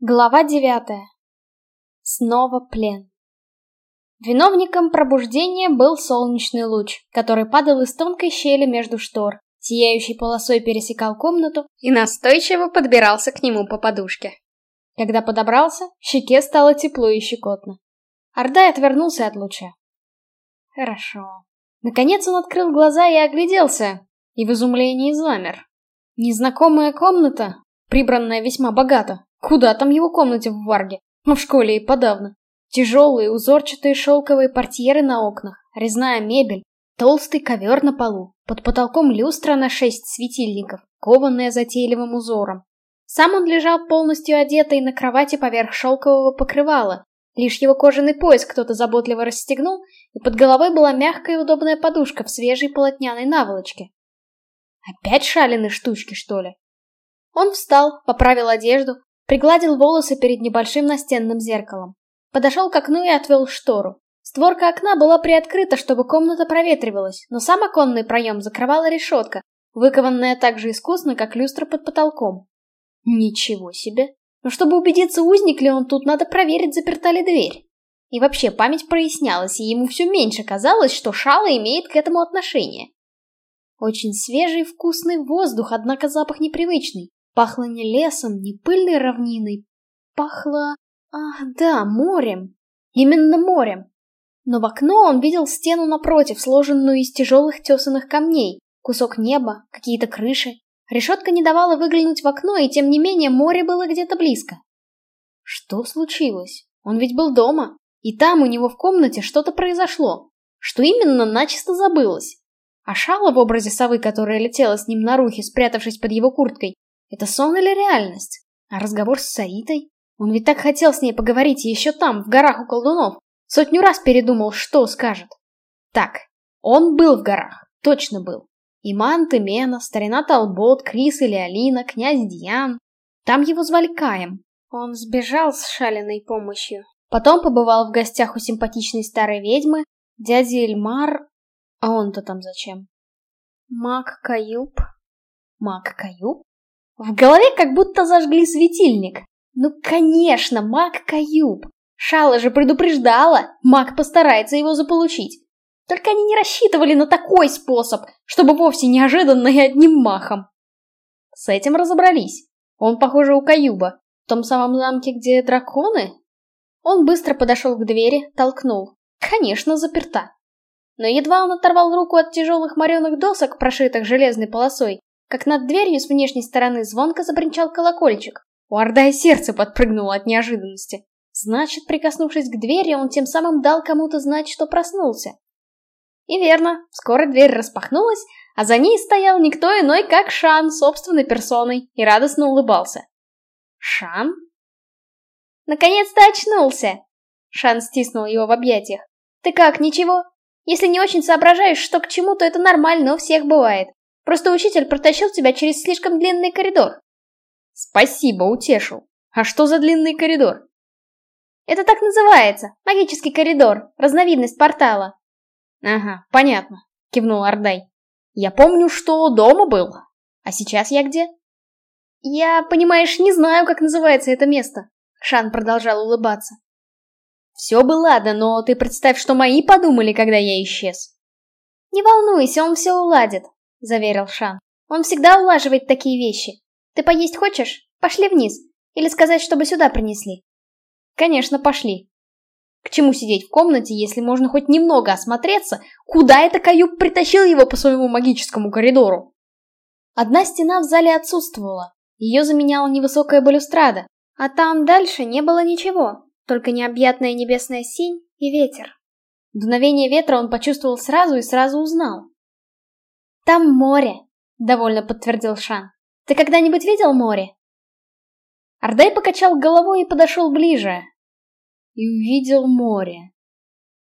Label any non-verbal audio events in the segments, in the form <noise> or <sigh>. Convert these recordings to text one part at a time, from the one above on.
Глава девятая. Снова плен. Виновником пробуждения был солнечный луч, который падал из тонкой щели между штор, сияющей полосой пересекал комнату и настойчиво подбирался к нему по подушке. Когда подобрался, щеке стало тепло и щекотно. Ордай отвернулся от луча. Хорошо. Наконец он открыл глаза и огляделся, и в изумлении замер. Незнакомая комната, прибранная весьма богато, Куда там его комнате в Варге? А в школе и подавно. Тяжелые узорчатые шелковые портьеры на окнах, резная мебель, толстый ковер на полу, под потолком люстра на шесть светильников, кованная затейливым узором. Сам он лежал полностью одетый на кровати поверх шелкового покрывала. Лишь его кожаный пояс кто-то заботливо расстегнул, и под головой была мягкая и удобная подушка в свежей полотняной наволочке. Опять шалины штучки, что ли? Он встал, поправил одежду, Пригладил волосы перед небольшим настенным зеркалом. Подошел к окну и отвел штору. Створка окна была приоткрыта, чтобы комната проветривалась, но сам оконный проем закрывала решетка, выкованная так же искусно, как люстра под потолком. Ничего себе. Но чтобы убедиться, узник ли он тут, надо проверить, заперта ли дверь. И вообще, память прояснялась, и ему все меньше казалось, что шала имеет к этому отношение. Очень свежий вкусный воздух, однако запах непривычный. Пахло не лесом, не пыльной равниной. Пахло... Ах, да, морем. Именно морем. Но в окно он видел стену напротив, сложенную из тяжелых тесаных камней, кусок неба, какие-то крыши. Решетка не давала выглянуть в окно, и тем не менее море было где-то близко. Что случилось? Он ведь был дома, и там у него в комнате что-то произошло. Что именно, начисто забылось. А шала в образе совы, которая летела с ним на рухе, спрятавшись под его курткой, это сон или реальность? А разговор с Саитой? Он ведь так хотел с ней поговорить еще там, в горах у колдунов. Сотню раз передумал, что скажет. Так, он был в горах, точно был. Иман, Тымена, старина Талбот, Крис или Алина, князь Диан. Там его звали Каем. Он сбежал с шаленной помощью. Потом побывал в гостях у симпатичной старой ведьмы, дяди Эльмар... А он-то там зачем? Мак Каюб? Мак Каюб? В голове как будто зажгли светильник. Ну, конечно, маг Каюб. Шала же предупреждала, маг постарается его заполучить. Только они не рассчитывали на такой способ, чтобы вовсе неожиданно и одним махом. С этим разобрались. Он, похоже, у Каюба. В том самом замке, где драконы? Он быстро подошел к двери, толкнул. Конечно, заперта. Но едва он оторвал руку от тяжелых мореных досок, прошитых железной полосой, как над дверью с внешней стороны звонко забринчал колокольчик. У Ордая сердце подпрыгнуло от неожиданности. Значит, прикоснувшись к двери, он тем самым дал кому-то знать, что проснулся. И верно, скоро дверь распахнулась, а за ней стоял никто иной, как Шан собственной персоной, и радостно улыбался. «Шан?» «Наконец-то очнулся!» Шан стиснул его в объятиях. «Ты как, ничего? Если не очень соображаешь, что к чему, то это нормально, у всех бывает. Просто учитель протащил тебя через слишком длинный коридор. Спасибо, утешил. А что за длинный коридор? Это так называется. Магический коридор. Разновидность портала. Ага, понятно. Кивнул Ардай. Я помню, что дома был. А сейчас я где? Я, понимаешь, не знаю, как называется это место. Шан продолжал улыбаться. Все бы ладно, но ты представь, что мои подумали, когда я исчез. Не волнуйся, он все уладит. — заверил Шан. «Он всегда улаживает такие вещи. Ты поесть хочешь? Пошли вниз. Или сказать, чтобы сюда принесли?» «Конечно, пошли. К чему сидеть в комнате, если можно хоть немного осмотреться, куда это Каюб притащил его по своему магическому коридору?» Одна стена в зале отсутствовала. Ее заменяла невысокая балюстрада, а там дальше не было ничего, только необъятная небесная синь и ветер. Дуновение ветра он почувствовал сразу и сразу узнал. «Там море», — довольно подтвердил Шан. «Ты когда-нибудь видел море?» Ардай покачал головой и подошел ближе. И увидел море.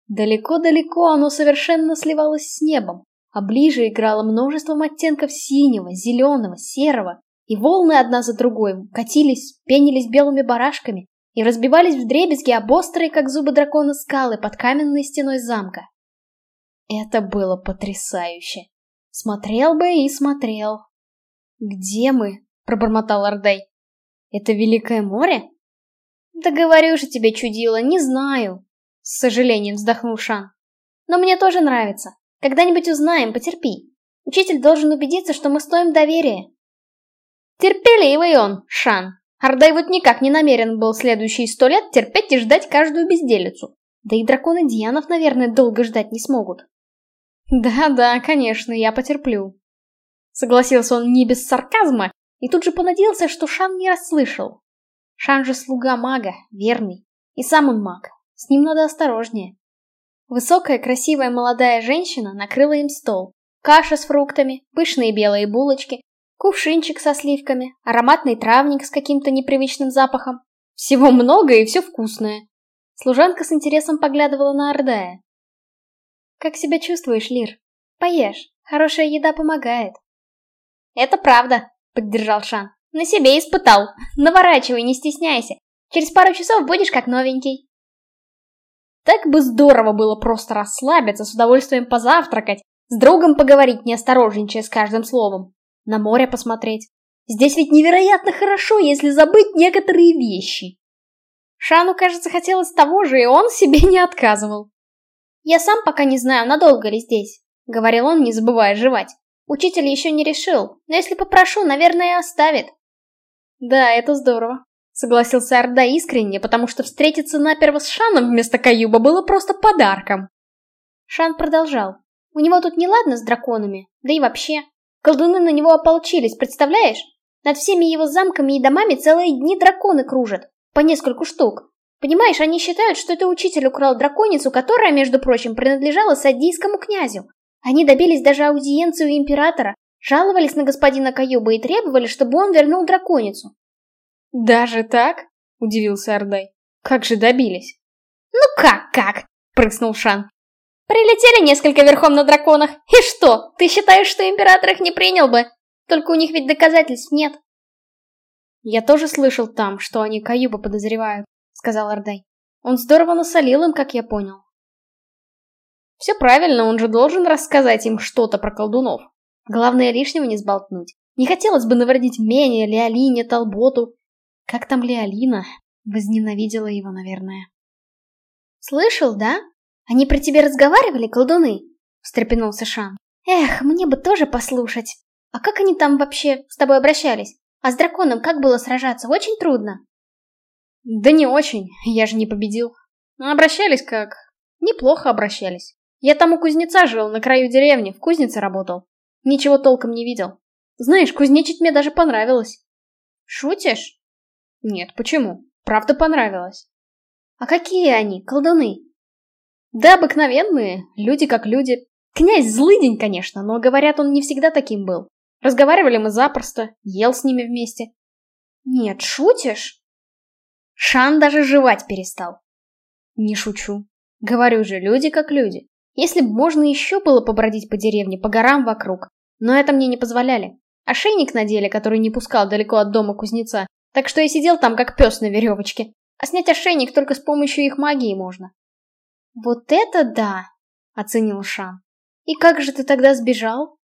Далеко-далеко оно совершенно сливалось с небом, а ближе играло множеством оттенков синего, зеленого, серого, и волны одна за другой катились, пенились белыми барашками и разбивались в дребезги об острые, как зубы дракона, скалы под каменной стеной замка. Это было потрясающе. Смотрел бы и смотрел. «Где мы?» — пробормотал Ордей. «Это Великое море?» Да говорю же тебе, чудила, не знаю. С сожалением вздохнул Шан. Но мне тоже нравится. Когда-нибудь узнаем, потерпи. Учитель должен убедиться, что мы стоим доверия. Терпеливый он, Шан. Ардай вот никак не намерен был следующие сто лет терпеть и ждать каждую безделицу. Да и драконы Дианов, наверное, долго ждать не смогут. Да-да, конечно, я потерплю. Согласился он не без сарказма, и тут же понадеялся, что Шан не расслышал. Шан же слуга мага, верный. И сам он маг. С ним надо осторожнее. Высокая, красивая молодая женщина накрыла им стол. Каша с фруктами, пышные белые булочки, кувшинчик со сливками, ароматный травник с каким-то непривычным запахом. Всего много и все вкусное. Служанка с интересом поглядывала на Ордая. «Как себя чувствуешь, Лир? Поешь, хорошая еда помогает». «Это правда», — поддержал Шан. «На себе испытал. Наворачивай, не стесняйся. Через пару часов будешь как новенький». Так бы здорово было просто расслабиться, с удовольствием позавтракать, с другом поговорить, не осторожничая с каждым словом. На море посмотреть. Здесь ведь невероятно хорошо, если забыть некоторые вещи. Шану, кажется, хотелось того же, и он себе не отказывал. «Я сам пока не знаю, надолго ли здесь», — говорил он, не забывая жевать. «Учитель еще не решил, но если попрошу, наверное, оставит». «Да, это здорово», — согласился Орда искренне, потому что встретиться наперво с Шаном вместо Каюба было просто подарком. Шан продолжал. У него тут неладно с драконами, да и вообще. Колдуны на него ополчились, представляешь? Над всеми его замками и домами целые дни драконы кружат, по нескольку штук. Понимаешь, они считают, что это учитель украл драконицу, которая, между прочим, принадлежала садийскому князю. Они добились даже аудиенции у императора, жаловались на господина Каюба и требовали, чтобы он вернул драконицу. «Даже так?» — удивился Ордай. «Как же добились?» «Ну как-как?» — прыснул Шан. Прилетели несколько верхом на драконах. И что, ты считаешь, что император их не принял бы? Только у них ведь доказательств нет. Я тоже слышал там, что они Каюба подозревают, сказал Ордай. Он здорово насолил им, как я понял. Все правильно, он же должен рассказать им что-то про колдунов. Главное, лишнего не сболтнуть. Не хотелось бы навредить Мене, Леолине, Толботу. Как там Леолина? Возненавидела его, наверное. «Слышал, да?» «Они про тебя разговаривали, колдуны?» — встрепенулся Шан. «Эх, мне бы тоже послушать. А как они там вообще с тобой обращались? А с драконом как было сражаться? Очень трудно?» «Да не очень, я же не победил. Обращались как... Неплохо обращались. Я там у кузнеца жил, на краю деревни, в кузнице работал. Ничего толком не видел. Знаешь, кузнечить мне даже понравилось». «Шутишь?» «Нет, почему? Правда понравилось». «А какие они, колдуны?» Да, обыкновенные, люди как люди. Князь злый день, конечно, но, говорят, он не всегда таким был. Разговаривали мы запросто, ел с ними вместе. Нет, шутишь? Шан даже жевать перестал. Не шучу. Говорю же, люди как люди. Если бы можно еще было побродить по деревне, по горам вокруг. Но это мне не позволяли. Ошейник надели, который не пускал далеко от дома кузнеца. Так что я сидел там, как пес на веревочке. А снять ошейник только с помощью их магии можно. «Вот это да!» — оценил Шан. «И как же ты тогда сбежал?»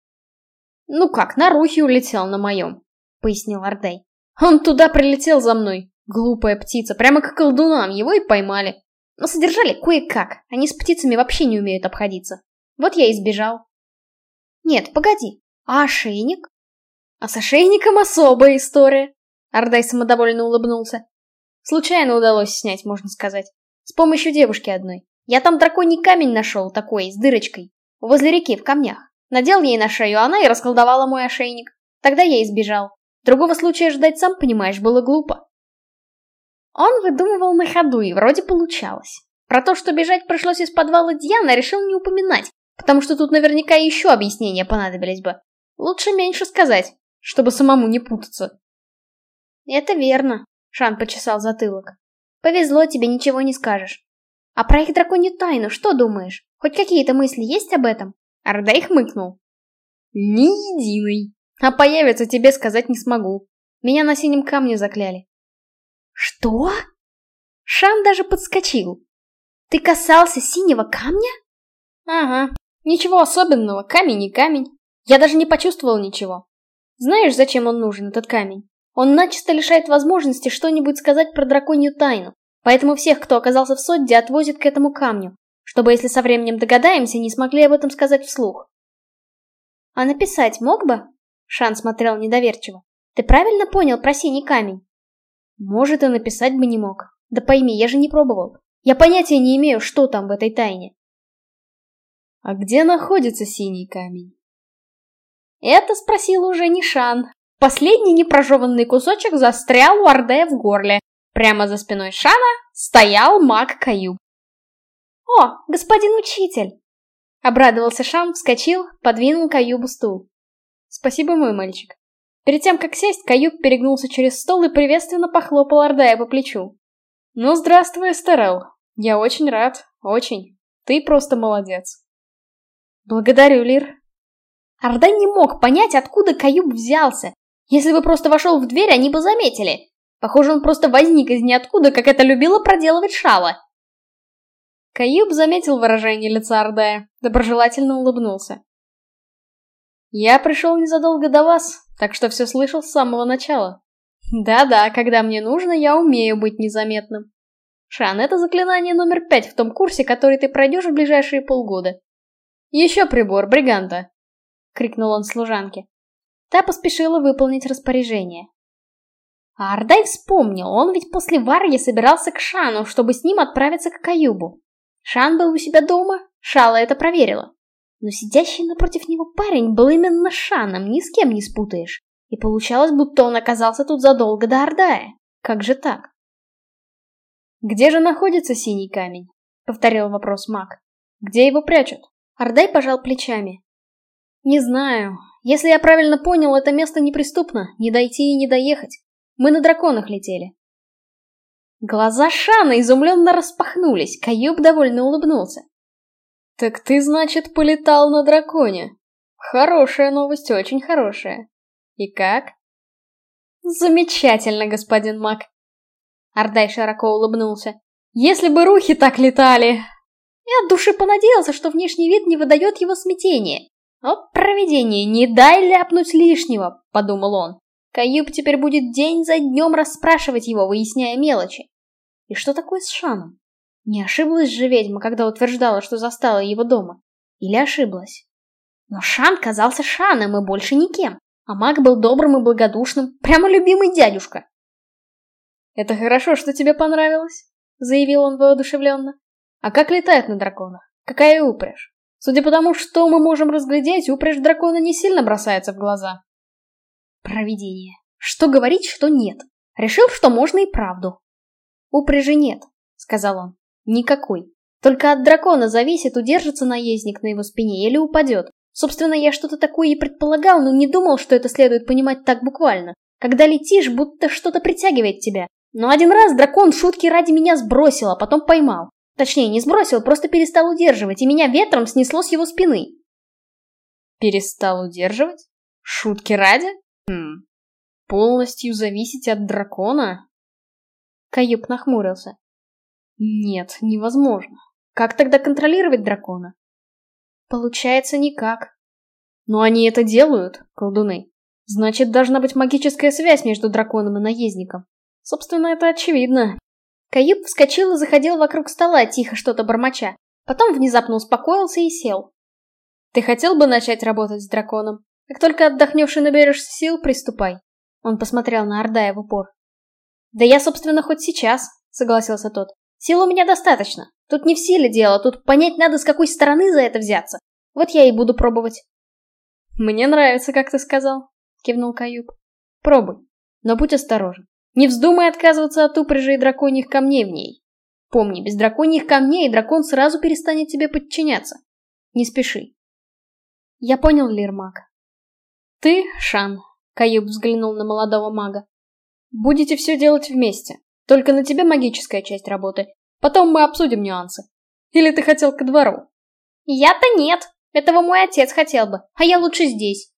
«Ну как, на рухе улетел на моем», — пояснил Ардей. «Он туда прилетел за мной, глупая птица, прямо как колдунам, его и поймали. Но содержали кое-как, они с птицами вообще не умеют обходиться. Вот я и сбежал». «Нет, погоди, а ошейник?» «А с ошейником особая история», — Ардай самодовольно улыбнулся. «Случайно удалось снять, можно сказать. С помощью девушки одной. Я там драконий камень нашел, такой, с дырочкой. Возле реки, в камнях. Надел ей на шею, она и расколдовала мой ошейник. Тогда я и сбежал. Другого случая ждать, сам понимаешь, было глупо. Он выдумывал на ходу, и вроде получалось. Про то, что бежать пришлось из подвала Дьяна, решил не упоминать, потому что тут наверняка еще объяснения понадобились бы. Лучше меньше сказать, чтобы самому не путаться. Это верно, Шан почесал затылок. Повезло тебе, ничего не скажешь. А про их драконью тайну что думаешь? Хоть какие-то мысли есть об этом? Ардай хмыкнул. Ни единой. А появится тебе сказать не смогу. Меня на синем камне закляли. Что? Шан даже подскочил. Ты касался синего камня? Ага. Ничего особенного, камень не камень. Я даже не почувствовал ничего. Знаешь, зачем он нужен, этот камень? Он начисто лишает возможности что-нибудь сказать про драконью тайну, поэтому всех, кто оказался в Содде, отвозит к этому камню, чтобы, если со временем догадаемся, не смогли об этом сказать вслух. «А написать мог бы?» Шан смотрел недоверчиво. «Ты правильно понял про синий камень?» «Может, и написать бы не мог. Да пойми, я же не пробовал. Я понятия не имею, что там в этой тайне». «А где находится синий камень?» Это спросил уже не Шан. Последний непрожеванный кусочек застрял у Ордея в горле. Прямо за спиной Шана стоял маг Каюб. «О, господин учитель!» Обрадовался Шам, вскочил, подвинул Каюбу стул. «Спасибо, мой мальчик». Перед тем, как сесть, Каюб перегнулся через стол и приветственно похлопал Ордая по плечу. «Ну, здравствуй, Эстерел. Я очень рад, очень. Ты просто молодец». «Благодарю, Лир». Ордай не мог понять, откуда Каюб взялся. Если бы просто вошел в дверь, они бы заметили. Похоже, он просто возник из ниоткуда, как это любила проделывать Шала. Каюб заметил выражение лица Ордая, доброжелательно улыбнулся. «Я пришел незадолго до вас, так что все слышал с самого начала. Да-да, когда мне нужно, я умею быть незаметным. Шан, это заклинание номер пять в том курсе, который ты пройдешь в ближайшие полгода. Еще прибор, бриганта!» — крикнул он служанке. Та поспешила выполнить распоряжение. А Ардай вспомнил, он ведь после Варьи собирался к Шану, чтобы с ним отправиться к Каюбу. Шан был у себя дома, Шала это проверила. Но сидящий напротив него парень был именно Шаном, ни с кем не спутаешь. И получалось, будто он оказался тут задолго до Ордая. Как же так? «Где же находится синий камень?» — повторил вопрос маг. «Где его прячут?» Ордай пожал плечами. «Не знаю. Если я правильно понял, это место неприступно, не дойти и не доехать. Мы на драконах летели. Глаза Шана изумленно распахнулись, Каюб довольно улыбнулся. «Так ты, значит, полетал на драконе? Хорошая новость, очень хорошая. И как?» «Замечательно, господин Мак!» Ардай широко улыбнулся. «Если бы рухи так летали!» Я от души понадеялся, что внешний вид не выдает его смятения. «О, провидение, не дай ляпнуть лишнего!» — подумал он. Каюб теперь будет день за днем расспрашивать его, выясняя мелочи. И что такое с Шаном? Не ошиблась же ведьма, когда утверждала, что застала его дома? Или ошиблась? Но Шан казался Шаном и больше никем. А маг был добрым и благодушным, прямо любимый дядюшка. «Это хорошо, что тебе понравилось», — заявил он воодушевленно. «А как летает на драконах? Какая упряжь? Судя по тому, что мы можем разглядеть, упряжь дракона не сильно бросается в глаза». Провидение. Что говорить, что нет. Решил, что можно и правду. «Упряжи нет», — сказал он. «Никакой. Только от дракона зависит, удержится наездник на его спине или упадет. Собственно, я что-то такое и предполагал, но не думал, что это следует понимать так буквально. Когда летишь, будто что-то притягивает тебя. Но один раз дракон шутки ради меня сбросил, а потом поймал. Точнее, не сбросил, просто перестал удерживать, и меня ветром снесло с его спины. Перестал удерживать? Шутки ради? Хм. Полностью зависеть от дракона? Каюб нахмурился. Нет, невозможно. Как тогда контролировать дракона? Получается, никак. Но они это делают, колдуны. Значит, должна быть магическая связь между драконом и наездником. Собственно, это очевидно. Каюб вскочил и заходил вокруг стола, тихо что-то бормоча. Потом внезапно успокоился и сел. Ты хотел бы начать работать с драконом? Как только отдохнешь и наберешься сил, приступай. Он посмотрел на Ордая в упор. «Да я, собственно, хоть сейчас», — согласился тот. «Сил у меня достаточно. Тут не в силе дело, тут понять надо, с какой стороны за это взяться. Вот я и буду пробовать». «Мне нравится, как ты сказал», — кивнул Каюб. «Пробуй, но будь осторожен. Не вздумай отказываться от упряжи драконьих камней в ней. Помни, без драконьих камней дракон сразу перестанет тебе подчиняться. Не спеши». «Я понял, Лирмак». «Ты, Шан», — Каюб взглянул на молодого мага, Будете все делать вместе. Только на тебе магическая часть работы. Потом мы обсудим нюансы. Или ты хотел ко двору? Я-то нет. Этого мой отец хотел бы, а я лучше здесь.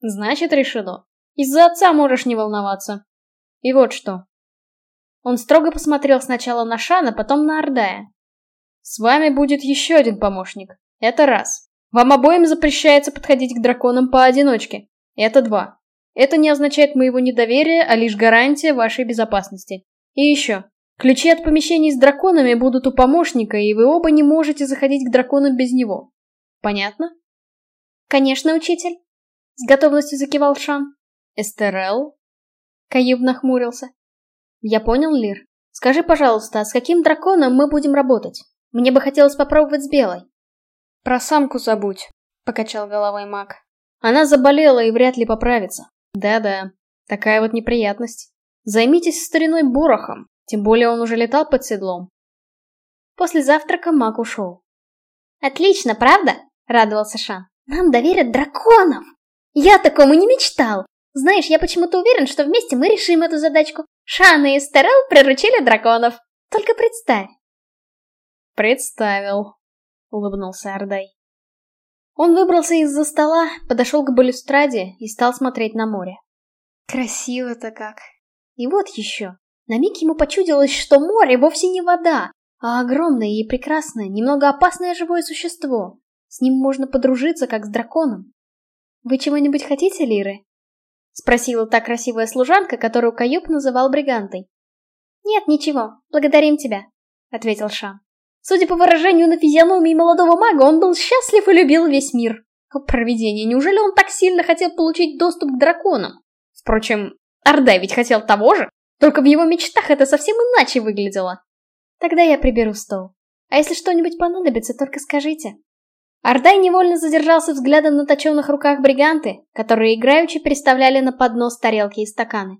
Значит, решено. Из-за отца можешь не волноваться. И вот что. Он строго посмотрел сначала на Шана, потом на Ордая. С вами будет еще один помощник. Это раз. Вам обоим запрещается подходить к драконам поодиночке. Это два. Это не означает моего недоверия, а лишь гарантия вашей безопасности. И еще. Ключи от помещений с драконами будут у помощника, и вы оба не можете заходить к драконам без него. Понятно? Конечно, учитель. С готовностью закивал Шан. Эстерел? Каюб нахмурился. Я понял, Лир. Скажи, пожалуйста, а с каким драконом мы будем работать? Мне бы хотелось попробовать с белой. Про самку забудь, покачал головой маг. Она заболела и вряд ли поправится. Да-да, такая вот неприятность. Займитесь стариной Борохом, тем более он уже летал под седлом. После завтрака маг ушел. «Отлично, правда?» — радовался Шан. «Нам доверят драконов! Я такому не мечтал! Знаешь, я почему-то уверен, что вместе мы решим эту задачку. Шан и Эстерел приручили драконов. Только представь!» «Представил», — улыбнулся Ардай. Он выбрался из-за стола, подошел к балюстраде и стал смотреть на море. Красиво-то как. И вот еще. На миг ему почудилось, что море вовсе не вода, а огромное и прекрасное, немного опасное живое существо. С ним можно подружиться, как с драконом. «Вы чего-нибудь хотите, Лиры?» — спросила та красивая служанка, которую Каюб называл бригантой. «Нет, ничего, благодарим тебя», — ответил Шам. Судя по выражению на физиономии молодого мага, он был счастлив и любил весь мир. Провидение, неужели он так сильно хотел получить доступ к драконам? Впрочем, Ардай ведь хотел того же, только в его мечтах это совсем иначе выглядело. Тогда я приберу стол. А если что-нибудь понадобится, только скажите. Ардай невольно задержался взглядом на точенных руках бриганты, которые играючи переставляли на поднос тарелки и стаканы.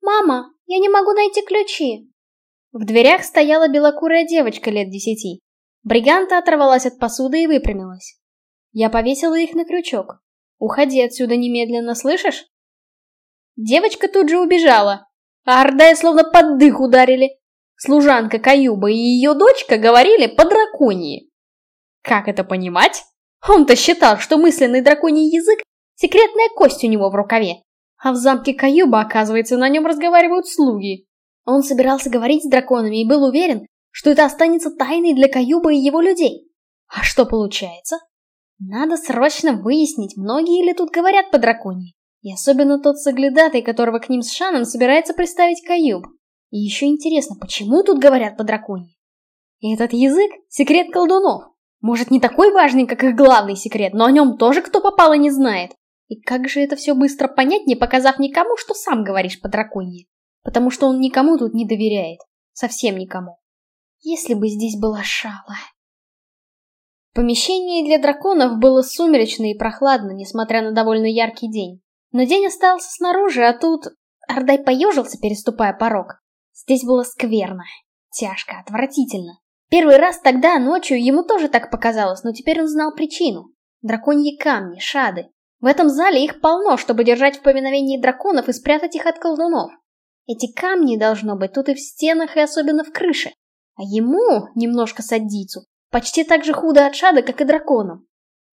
«Мама, я не могу найти ключи!» В дверях стояла белокурая девочка лет десяти. Бриганта оторвалась от посуды и выпрямилась. Я повесила их на крючок. Уходи отсюда немедленно, слышишь? Девочка тут же убежала, а Ардая словно под дых ударили. Служанка Каюба и ее дочка говорили по драконии. Как это понимать? Он-то считал, что мысленный драконий язык — секретная кость у него в рукаве. А в замке Каюба, оказывается, на нем разговаривают слуги. Он собирался говорить с драконами и был уверен, что это останется тайной для Каюба и его людей. А что получается? Надо срочно выяснить, многие ли тут говорят по драконии. И особенно тот соглядатый, которого к ним с Шаном собирается представить Каюб. И еще интересно, почему тут говорят по драконии? И этот язык — секрет колдунов. Может, не такой важный, как их главный секрет, но о нем тоже кто попало не знает. И как же это все быстро понять, не показав никому, что сам говоришь по драконии? Потому что он никому тут не доверяет. Совсем никому. Если бы здесь была шала. Помещение для драконов было сумеречно и прохладно, несмотря на довольно яркий день. Но день остался снаружи, а тут... Ардай поежился, переступая порог. Здесь было скверно, тяжко, отвратительно. Первый раз тогда, ночью, ему тоже так показалось, но теперь он знал причину. Драконьи камни, шады. В этом зале их полно, чтобы держать в поминовении драконов и спрятать их от колдунов. Эти камни, должно быть, тут и в стенах, и особенно в крыше. А ему, немножко саддийцу, почти так же худо от шада, как и драконам.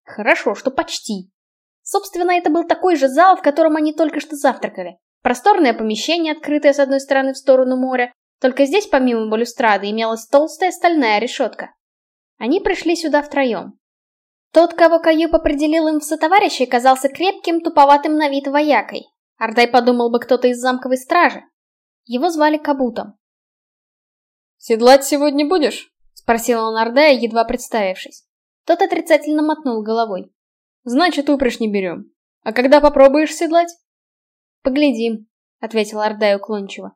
Хорошо, что почти. Собственно, это был такой же зал, в котором они только что завтракали. Просторное помещение, открытое с одной стороны в сторону моря, только здесь помимо балюстрады имелась толстая стальная решетка. Они пришли сюда втроем. Тот, кого Каюб определил им в сотоварищи, казался крепким, туповатым на вид воякой. Ардай подумал бы кто-то из замковой стражи, его звали Кабутом. «Седлать сегодня будешь?» — спросил он Ардая, едва представившись. Тот отрицательно мотнул головой. «Значит, упряжь не берем. А когда попробуешь седлать?» «Поглядим», — ответил Ардай уклончиво.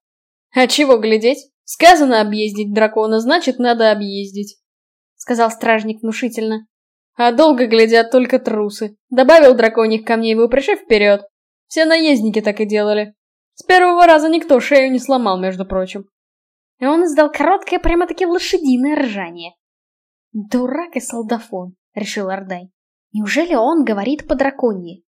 «А чего глядеть? Сказано объездить дракона, значит, надо объездить», — сказал стражник внушительно. «А долго глядят только трусы. Добавил драконьих камней в упряжь вперед. Все наездники так и делали. С первого раза никто шею не сломал, между прочим. И он издал короткое, прямо-таки лошадиное ржание. «Дурак и солдафон», — решил Ордай. «Неужели он говорит по драконье?»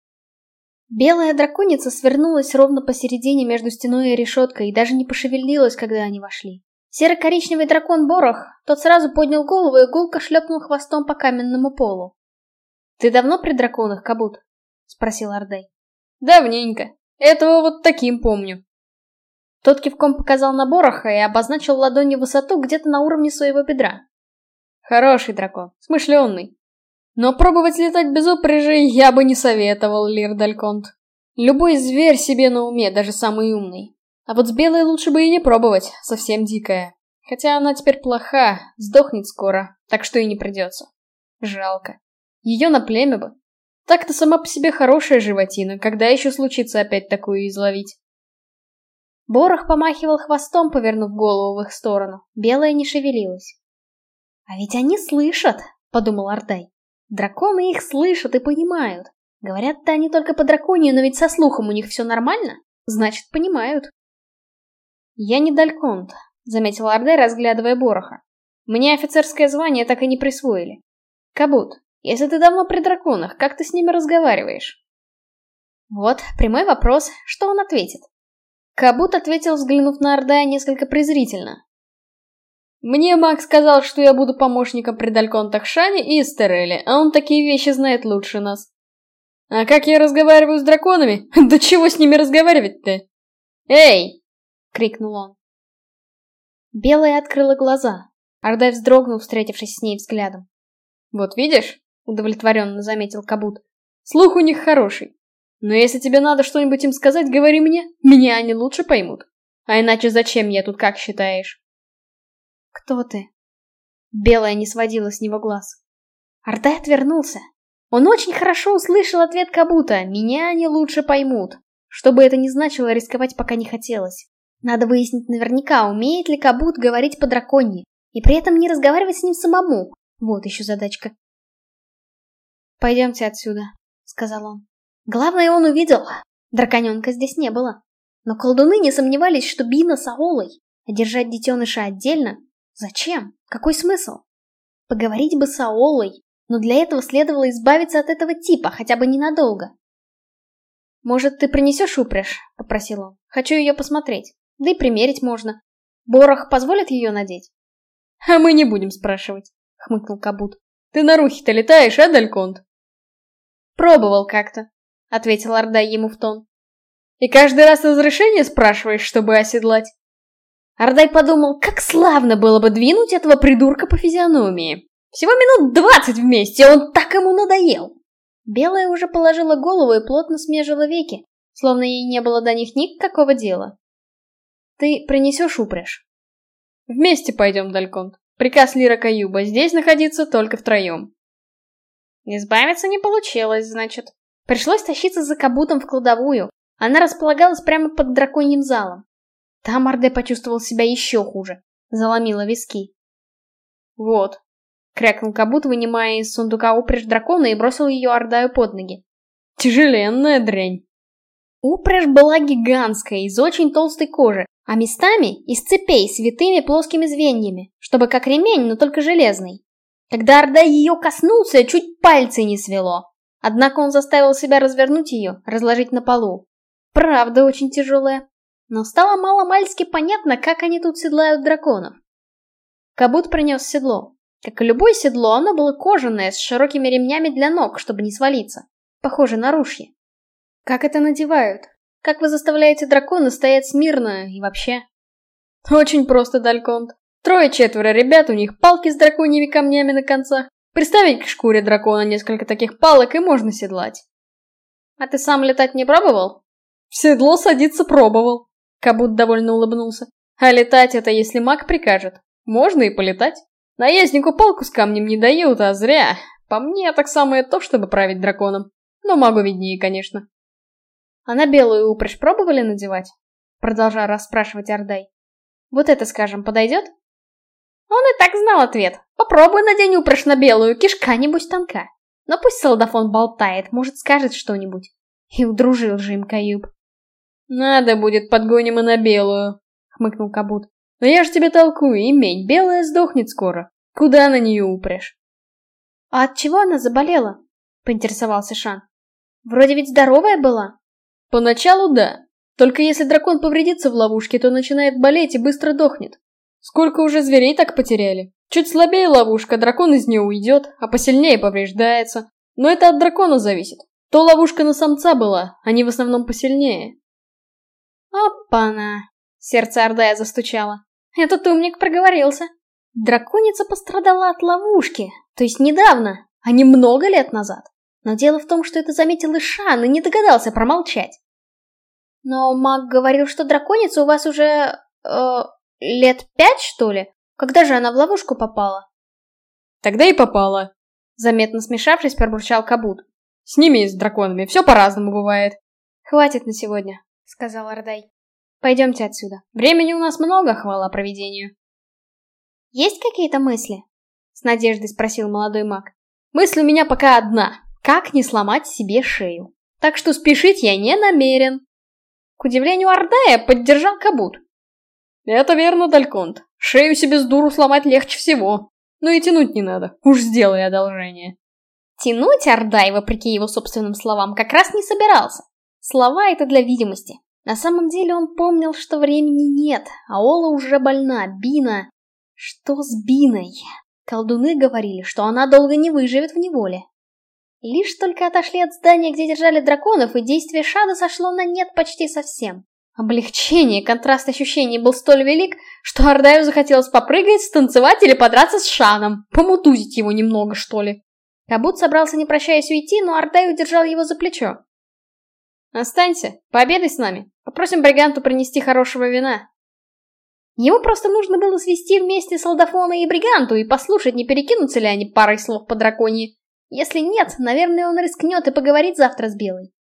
Белая драконица свернулась ровно посередине между стеной и решеткой и даже не пошевелилась, когда они вошли. Серо-коричневый дракон Борох, тот сразу поднял голову и гулко шлепнул хвостом по каменному полу. «Ты давно при драконах, Кабут?» — спросил Ордай. «Давненько», этого вот таким помню. Тот кивком показал на Бороха и обозначил ладонью высоту где-то на уровне своего бедра. Хороший дракон, смышленый. Но пробовать летать без упряжи я бы не советовал, Лир Дальконт. Любой зверь себе на уме, даже самый умный. А вот с белой лучше бы и не пробовать, совсем дикая. Хотя она теперь плоха, сдохнет скоро, так что и не придется. Жалко. Ее на племя бы. Так-то сама по себе хорошая животина, когда еще случится опять такую изловить? Борох помахивал хвостом, повернув голову в их сторону. Белая не шевелилась. «А ведь они слышат!» — подумал Ардай. «Драконы их слышат и понимают. Говорят-то они только по драконию, но ведь со слухом у них все нормально. Значит, понимают». «Я не Дальконт», — заметил Ардай, разглядывая Бороха. «Мне офицерское звание так и не присвоили. Кабут, если ты давно при драконах, как ты с ними разговариваешь?» Вот, прямой вопрос, что он ответит? Кабут ответил, взглянув на Ордая несколько презрительно. «Мне Мак сказал, что я буду помощником при Дальконтах Шане и Эстереле, а он такие вещи знает лучше нас. А как я разговариваю с драконами? <laughs> Да чего с ними разговаривать-то? Эй!» — крикнул он. Белая открыла глаза. Ордай вздрогнул, встретившись с ней взглядом. «Вот видишь?» — удовлетворенно заметил Кабут. «Слух у них хороший. Но если тебе надо что-нибудь им сказать, говори мне. Меня они лучше поймут. А иначе зачем я тут, как считаешь? Кто ты? Белая не сводила с него глаз. Ардай отвернулся. Он очень хорошо услышал ответ Кабута «Меня они лучше поймут». Что бы это ни значило, рисковать пока не хотелось. Надо выяснить наверняка, умеет ли Кабут говорить по драконье, и при этом не разговаривать с ним самому. Вот еще задачка. «Пойдемте отсюда», — сказал он. Главное, он увидел. Драконенка здесь не было. Но колдуны не сомневались, что Бина с Аолой. А держать детеныша отдельно? Зачем? Какой смысл? Поговорить бы с Аолой, но для этого следовало избавиться от этого типа, хотя бы ненадолго. «Может, ты принесешь упряжь?» — попросил он. «Хочу ее посмотреть. Да и примерить можно. Борох позволит ее надеть?» «А мы не будем спрашивать», — хмыкнул Кабут. «Ты на рухе-то летаешь, а, Дальконт?» «Пробовал как-то. — ответил Ардай ему в тон. «И каждый раз разрешение спрашиваешь, чтобы оседлать?» Ардай подумал, как славно было бы двинуть этого придурка по физиономии. Всего минут двадцать вместе, он так ему надоел. Белая уже положила голову и плотно смежила веки, словно ей не было до них никакого дела. «Ты принесешь упряжь?» «Вместе пойдем, Дальконт. Приказ Лира Каюба, здесь находиться только втроем». «Избавиться не получилось, значит», Пришлось тащиться за кабутом в кладовую. Она располагалась прямо под драконьим залом. Там Арде почувствовал себя еще хуже. Заломила виски. «Вот», — крякнул кабут, вынимая из сундука упряжь дракона и бросил ее Ардаю под ноги. «Тяжеленная дрянь». Упряжь была гигантская, из очень толстой кожи, а местами из цепей с витыми плоскими звеньями, чтобы как ремень, но только железный. Когда Ардай ее коснулся, чуть пальцы не свело. Однако он заставил себя развернуть ее, разложить на полу. Правда очень тяжелая. Но стало мало-мальски понятно, как они тут седлают драконов. Кабут принес седло. Как и любое седло, оно было кожаное, с широкими ремнями для ног, чтобы не свалиться. Похоже на ружье. Как это надевают? Как вы заставляете дракона стоять смирно и вообще? Очень просто, Дальконт. Трое-четверо ребят, у них палки с драконьими камнями на концах. Приставить к шкуре дракона несколько таких палок и можно седлать. А ты сам летать не пробовал? В седло садиться пробовал. Кабут довольно улыбнулся. А летать это если маг прикажет. Можно и полетать. Наезднику палку с камнем не дают, а зря. По мне, так самое то, чтобы править драконом. Но магу виднее, конечно. А на белую упряжь пробовали надевать? Продолжая расспрашивать Ордай. Вот это, скажем, подойдет? Он и так знал ответ. Попробуй надень упряжь на белую, кишка небудь тонка. Но пусть солдафон болтает, может скажет что-нибудь. И удружил же им Каюб. Надо будет, подгоним и на белую, хмыкнул Кабут. Но я же тебе толкую, имень, белая сдохнет скоро. Куда на нее упряжь? А от чего она заболела? Поинтересовался Шан. Вроде ведь здоровая была. Поначалу да. Только если дракон повредится в ловушке, то начинает болеть и быстро дохнет. Сколько уже зверей так потеряли? Чуть слабее ловушка, дракон из нее уйдет, а посильнее повреждается. Но это от дракона зависит. То ловушка на самца была, они в основном посильнее. Опа-на! Сердце Ордая застучало. Этот умник проговорился. Драконица пострадала от ловушки, то есть недавно, а не много лет назад. Но дело в том, что это заметил Ишан и не догадался промолчать. Но маг говорил, что драконица у вас уже... Э, лет пять, что ли? Когда же она в ловушку попала? Тогда и попала. Заметно смешавшись, пробурчал Кабут. С ними и с драконами, все по-разному бывает. Хватит на сегодня, сказал Ардай. Пойдемте отсюда. Времени у нас много, хвала проведению. Есть какие-то мысли? С надеждой спросил молодой маг. Мысль у меня пока одна. Как не сломать себе шею? Так что спешить я не намерен. К удивлению Ардая поддержал Кабут. Это верно, Дальконт. Шею себе с дуру сломать легче всего. Но и тянуть не надо. Уж сделай одолжение. Тянуть Ардай, вопреки его собственным словам, как раз не собирался. Слова — это для видимости. На самом деле он помнил, что времени нет, а Ола уже больна, Бина... Что с Биной? Колдуны говорили, что она долго не выживет в неволе. Лишь только отошли от здания, где держали драконов, и действие Шада сошло на нет почти совсем. Облегчение, контраст ощущений был столь велик, что Ардаю захотелось попрыгать, станцевать или подраться с Шаном, помутузить его немного, что ли. Кабут собрался, не прощаясь, уйти, но Ардай удержал его за плечо. «Останься, пообедай с нами. Попросим Бриганту принести хорошего вина». Ему просто нужно было свести вместе Солдафона и Бриганту и послушать, не перекинутся ли они парой слов по драконии. Если нет, наверное, он рискнет и поговорит завтра с Белой.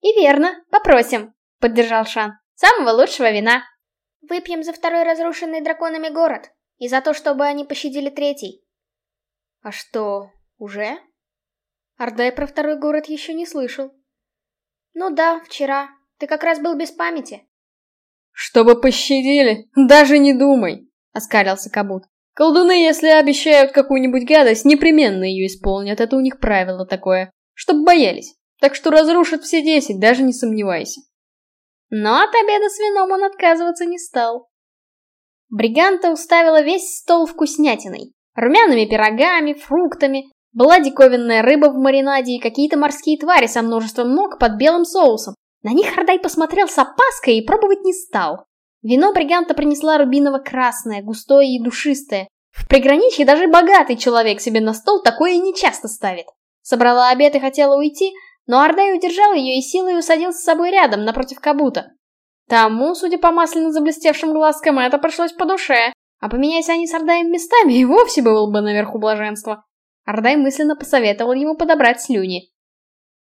«И верно, попросим», — поддержал Шан. «Самого лучшего вина». «Выпьем за второй разрушенный драконами город. И за то, чтобы они пощадили третий». «А что, уже?» Ардай про второй город еще не слышал. «Ну да, вчера. Ты как раз был без памяти». «Чтобы пощадили? Даже не думай!» — оскалился Кабут. «Колдуны, если обещают какую-нибудь гадость, непременно ее исполнят. Это у них правило такое. Чтоб боялись. Так что разрушат все десять, даже не сомневайся». Но от обеда с вином он отказываться не стал. Бриганта уставила весь стол вкуснятиной. Румяными пирогами, фруктами, была диковинная рыба в маринаде и какие-то морские твари со множеством ног под белым соусом. На них Хардай посмотрел с опаской и пробовать не стал. Вино бриганта принесла рубиново-красное, густое и душистое. В приграничье даже богатый человек себе на стол такое не часто ставит. Собрала обед и хотела уйти, но Ардай удержал ее и силой усадил с собой рядом, напротив Кабута. Тому, судя по масляно заблестевшим глазкам, это пришлось по душе. А поменяйся они с Ардаем местами, и вовсе был бы наверху блаженства. Ардай мысленно посоветовал ему подобрать слюни.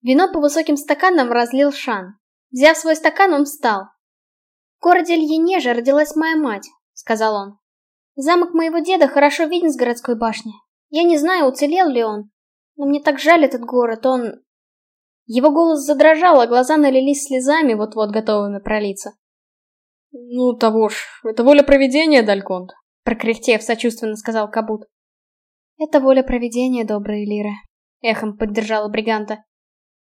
Вино по высоким стаканам разлил Шан. Взяв свой стакан, он встал. «В городе Льенеже родилась моя мать», — сказал он. «Замок моего деда хорошо виден с городской башни. Я не знаю, уцелел ли он, но мне так жаль этот город, он...» Его голос задрожал, а глаза налились слезами, вот-вот готовыми пролиться. «Ну, того ж, это воля провидения, Дальконт», — прокряхтев, сочувственно сказал Кабут. «Это воля провидения, добрые лиры», — эхом поддержала Бриганта.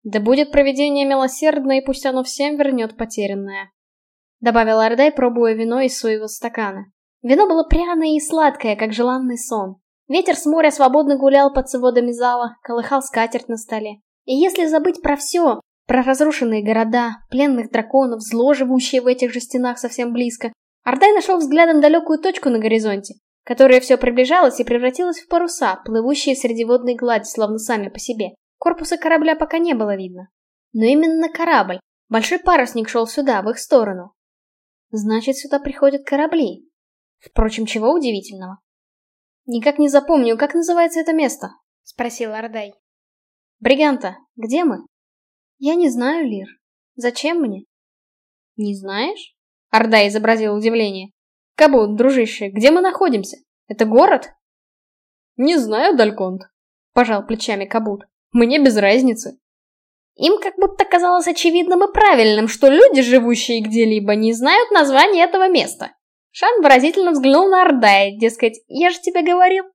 «Да будет провидение милосердно, и пусть оно всем вернет потерянное», — добавил Ардай, пробуя вино из своего стакана. Вино было пряное и сладкое, как желанный сон. Ветер с моря свободно гулял под сводами зала, колыхал скатерть на столе. И если забыть про все, про разрушенные города, пленных драконов, зло, живущее в этих же стенах совсем близко, Ардай нашел взглядом далекую точку на горизонте, которая все приближалась и превратилась в паруса, плывущие среди водной глади, словно сами по себе. Корпуса корабля пока не было видно. Но именно корабль, большой парусник шел сюда, в их сторону. Значит, сюда приходят корабли. Впрочем, чего удивительного? Никак не запомню, как называется это место? Спросил Ардай. Бриганта, где мы? Я не знаю, Лир. Зачем мне? Не знаешь? Ардай изобразил удивление. Кабут, дружище, где мы находимся? Это город? Не знаю, Дальконт. Пожал плечами Кабут. Мне без разницы. Им как будто казалось очевидным и правильным, что люди, живущие где-либо, не знают названия этого места. Шан выразительно взглянул на Ардая, дескать, я же тебе говорил.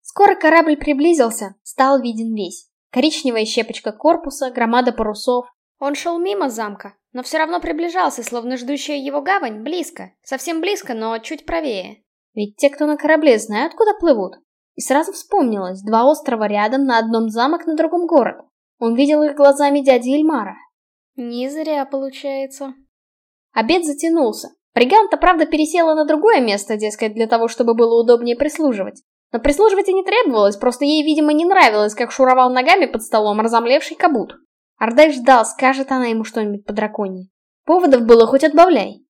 Скоро корабль приблизился, стал виден весь. Коричневая щепочка корпуса, громада парусов. Он шел мимо замка, но все равно приближался, словно ждущая его гавань, близко. Совсем близко, но чуть правее. Ведь те, кто на корабле, знают, куда плывут. И сразу вспомнилось, два острова рядом, на одном замок, на другом город. Он видел их глазами дяди Эльмара. Не зря, получается. Обед затянулся. Бриганта, правда, пересела на другое место, дескать, для того, чтобы было удобнее прислуживать. Но прислуживать и не требовалось, просто ей, видимо, не нравилось, как шуровал ногами под столом разомлевший кабут. Ардай ждал, скажет она ему что-нибудь по драконии. Поводов было хоть отбавляй.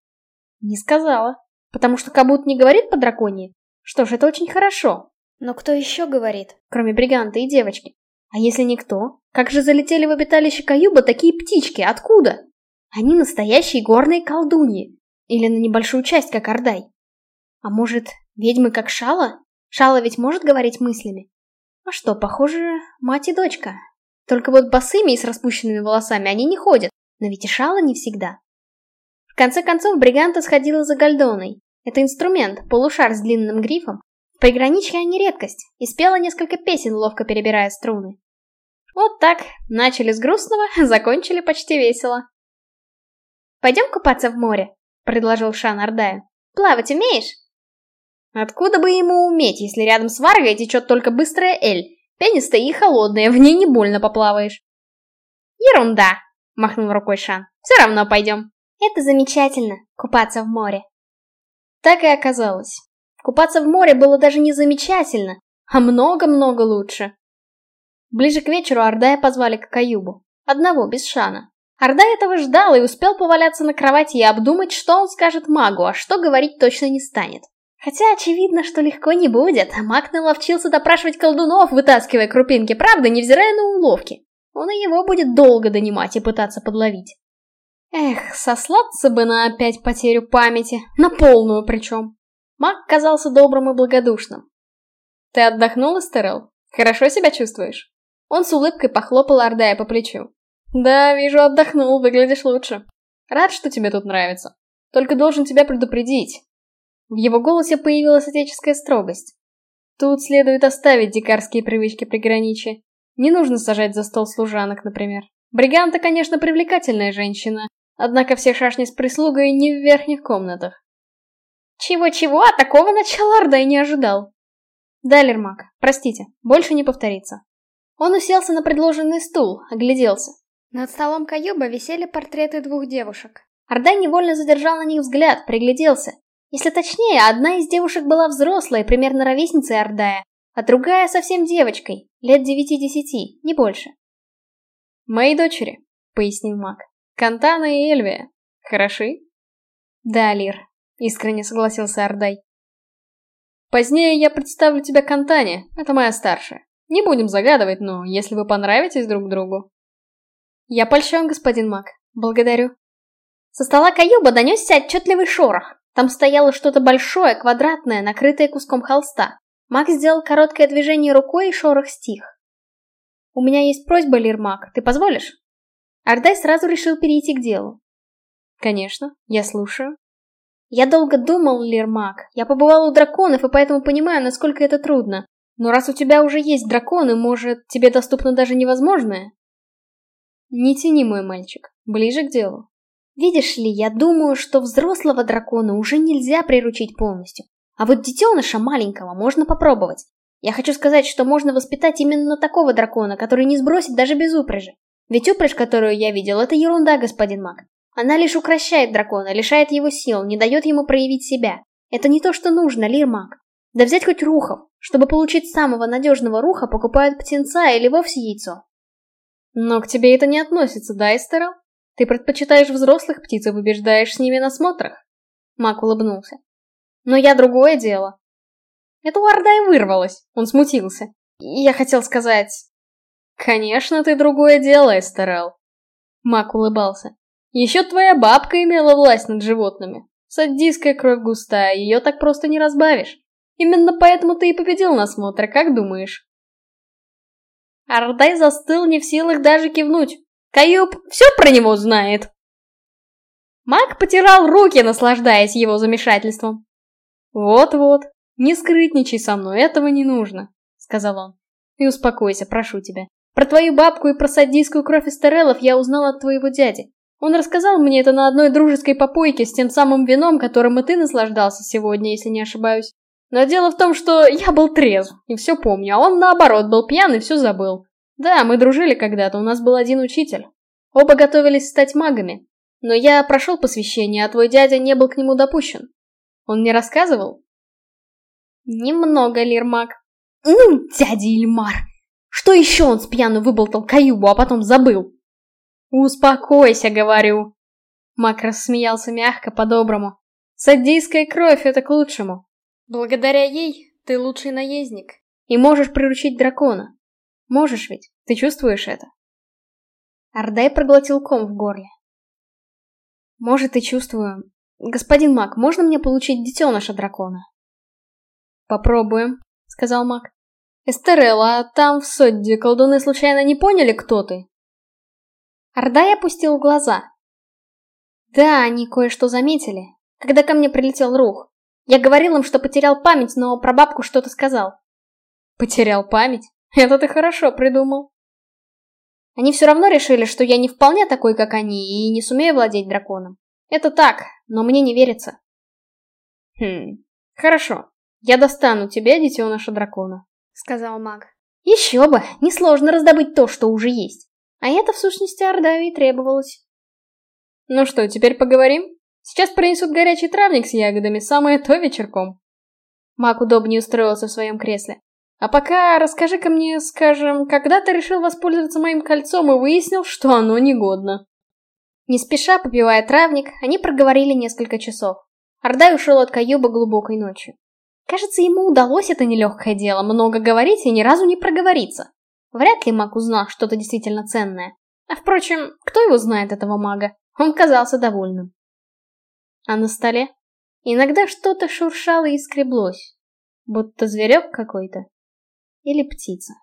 Не сказала, потому что Кабут не говорит по драконии. Что ж, это очень хорошо. Но кто еще говорит, кроме бриганта и девочки? А если никто? Как же залетели в обиталище Каюба такие птички? Откуда? Они настоящие горные колдуньи. Или на небольшую часть, как Ордай. А может, ведьмы как Шала? Шала ведь может говорить мыслями? А что, похоже, мать и дочка. Только вот босыми и с распущенными волосами они не ходят, но ведь и Шала не всегда. В конце концов, Бриганта сходила за Гальдоной. Это инструмент, полушар с длинным грифом. В приграничье они редкость, и спела несколько песен, ловко перебирая струны. Вот так, начали с грустного, <laughs> закончили почти весело. «Пойдем купаться в море», — предложил Шан Ардаю. «Плавать умеешь?» Откуда бы ему уметь, если рядом с Варгой течет только быстрая Эль, пенистая и холодная, в ней не больно поплаваешь. Ерунда, махнул рукой Шан. Все равно пойдем. Это замечательно, купаться в море. Так и оказалось. Купаться в море было даже не замечательно, а много-много лучше. Ближе к вечеру Ардая позвали к Каюбу. Одного, без Шана. Ордай этого ждал и успел поваляться на кровати и обдумать, что он скажет магу, а что говорить точно не станет. Хотя очевидно, что легко не будет. Маг наловчился допрашивать колдунов, вытаскивая крупинки правды, невзирая на уловки. Он и его будет долго донимать и пытаться подловить. Эх, сослаться бы на опять потерю памяти, на полную причем. Маг казался добрым и благодушным. «Ты отдохнул, Эстерел? Хорошо себя чувствуешь?» Он с улыбкой похлопал Ордая по плечу. «Да, вижу, отдохнул, выглядишь лучше. Рад, что тебе тут нравится. Только должен тебя предупредить. В его голосе появилась отеческая строгость. Тут следует оставить дикарские привычки приграничья. Не нужно сажать за стол служанок, например. Бриганта, конечно, привлекательная женщина, однако все шашни с прислугой не в верхних комнатах. Чего-чего, а такого начала Ордай не ожидал. Да, Лермак, простите, больше не повторится. Он уселся на предложенный стул, огляделся. Над столом Каюба висели портреты двух девушек. Ордай невольно задержал на них взгляд, пригляделся. Если точнее, одна из девушек была взрослой, примерно ровесницей Ордая, а другая совсем девочкой, лет девяти-десяти, не больше. «Мои дочери», — пояснил маг. «Кантана и Эльвия. Хороши?» «Да, Лир», — искренне согласился Ордай. «Позднее я представлю тебя Кантане, это моя старшая. Не будем загадывать, но если вы понравитесь друг другу...» «Я польщен, господин маг. Благодарю». Со стола Каюба донесся отчетливый шорох. Там стояло что-то большое, квадратное, накрытое куском холста. Макс сделал короткое движение рукой, и шорох стих. «У меня есть просьба, Лирмак, ты позволишь?» Ардай сразу решил перейти к делу. «Конечно, я слушаю». «Я долго думал, Лирмак. Я побывал у драконов, и поэтому понимаю, насколько это трудно. Но раз у тебя уже есть драконы, может, тебе доступно даже невозможное?» «Не тяни, мой мальчик. Ближе к делу. Видишь ли, я думаю, что взрослого дракона уже нельзя приручить полностью. А вот детеныша маленького можно попробовать. Я хочу сказать, что можно воспитать именно такого дракона, который не сбросит даже без упряжи. Ведь упряжь, которую я видел, это ерунда, господин маг. Она лишь укращает дракона, лишает его сил, не дает ему проявить себя. Это не то, что нужно, Лир маг. Да взять хоть рухов. Чтобы получить самого надежного руха, покупают птенца или вовсе яйцо. Но к тебе это не относится, да, Эстерл? Ты предпочитаешь взрослых птиц и побеждаешь с ними на смотрах? Мак улыбнулся. Но я другое дело. Это у Ордая вырвалось, он смутился. Я хотел сказать... Конечно, ты другое дело, Эстерел. Мак улыбался. Еще твоя бабка имела власть над животными. Садистская кровь густая, ее так просто не разбавишь. Именно поэтому ты и победил на смотре, как думаешь? Ардай застыл не в силах даже кивнуть. Каюб все про него знает. Маг потирал руки, наслаждаясь его замешательством. «Вот-вот, не скрытничай со мной, этого не нужно», — сказал он. «И успокойся, прошу тебя. Про твою бабку и про садийскую кровь Эстерелов я узнал от твоего дяди. Он рассказал мне это на одной дружеской попойке с тем самым вином, которым и ты наслаждался сегодня, если не ошибаюсь. Но дело в том, что я был трезв и все помню, а он наоборот был пьян и все забыл. Да, мы дружили когда-то, у нас был один учитель. Оба готовились стать магами. Но я прошел посвящение, а твой дядя не был к нему допущен. Он не рассказывал? Немного, Лирмак. Ну, дядя Ильмар! Что еще он с пьяну выболтал Каюбу, а потом забыл? Успокойся, говорю. Мак рассмеялся мягко, по-доброму. Садийская кровь — это к лучшему. Благодаря ей ты лучший наездник. И можешь приручить дракона. Можешь ведь, ты чувствуешь это? Ардай проглотил ком в горле. Может, и чувствую. Господин Мак, можно мне получить детеныша дракона? Попробуем, сказал Мак. Эстерелла, а там в Содде колдуны случайно не поняли, кто ты? Ардай опустил глаза. Да, они кое-что заметили, когда ко мне прилетел Рух. Я говорил им, что потерял память, но про бабку что-то сказал. Потерял память? Это ты хорошо придумал. Они все равно решили, что я не вполне такой, как они, и не сумею владеть драконом. Это так, но мне не верится. Хм, хорошо. Я достану тебе, детеныша дракона, сказал маг. Еще бы, несложно раздобыть то, что уже есть. А это, в сущности, Ордавии требовалось. Ну что, теперь поговорим? Сейчас принесут горячий травник с ягодами, самое то вечерком. Мак удобнее устроился в своем кресле. А пока расскажи-ка мне, скажем, когда ты решил воспользоваться моим кольцом и выяснил, что оно негодно? Не спеша, попивая травник, они проговорили несколько часов. Ордай ушел от Каюба глубокой ночью. Кажется, ему удалось это нелегкое дело, много говорить и ни разу не проговориться. Вряд ли маг узнал что-то действительно ценное. А впрочем, кто его знает, этого мага? Он казался довольным. А на столе иногда что-то шуршало и скреблось, будто зверек какой-то или птица.